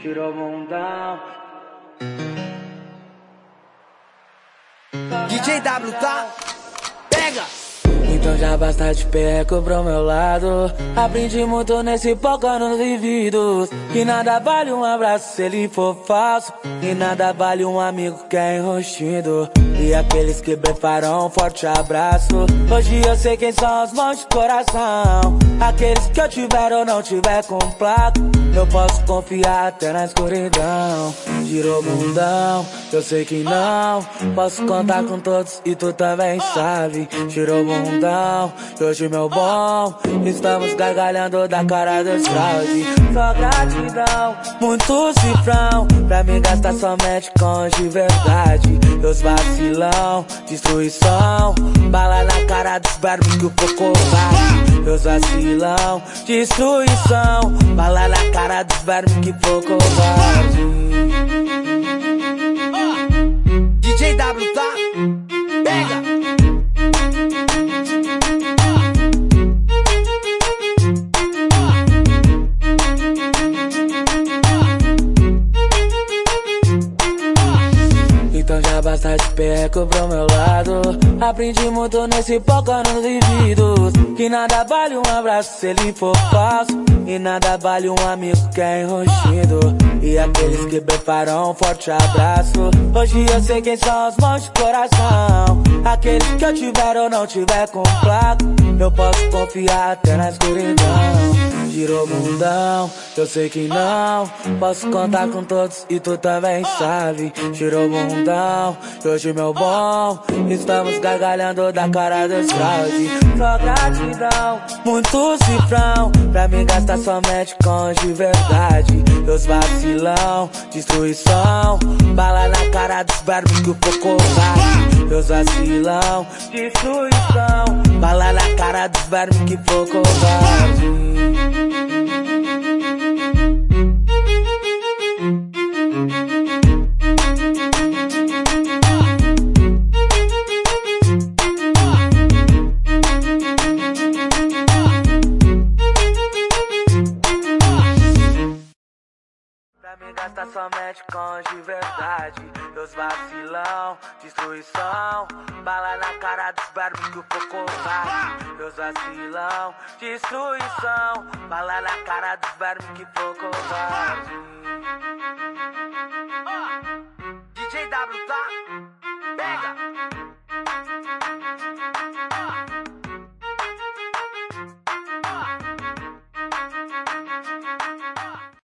tirou bundão. DJ W, tá? Pega! Então já basta de perco pro meu lado Aprendi muito nesse pouco anos vividos Que nada vale um abraço se ele for falso E nada vale um amigo que é enrostido E aqueles que preparam um forte abraço. Hoje eu sei quem são os mãos de coração. Aqueles que eu tiver ou não tiver com placa Eu posso confiar até na escuridão. Girou mundão, eu sei que não. Posso contar com todos e tu também sabe. Girou mundão hoje meu bom. Estamos gargalhando da cara dos fraude Só gratidão, muito cifrão. Pra me gastar somente com de verdade. Meus vacilão, destruição Bala na cara dos barbos que o foco vai. Vacilão, destruição Bala na cara dos barbos que o foco vai Basta de perco pro meu lado. Aprendi muito nesse pouco anos vividos Que nada vale um abraço se ele for falso. E nada vale um amigo que é enrostido E aqueles que preparam um forte abraço. Hoje eu sei quem são os mãos de coração. Aqueles que eu tiver ou não tiver com placa Eu posso confiar até na escuridão Girou mundão, eu sei que não. Posso contar com todos e tu também sabe. Girou mundão, hoje meu bom. Estamos gargalhando da cara dos fraude. Só gratidão, muito cifrão. Pra me gastar somente com de verdade. Meus vacilão, destruição. Bala na cara dos barbos que o foco vai Meus vacilão, destruição. Bala na cara dos barbos que o foco somente com de verdade. Meus vacilão, destruição. Bala na cara dos o foco vai Meus vacilão, destruição. Bala na cara dos barbos que foco vai DJ W, tá?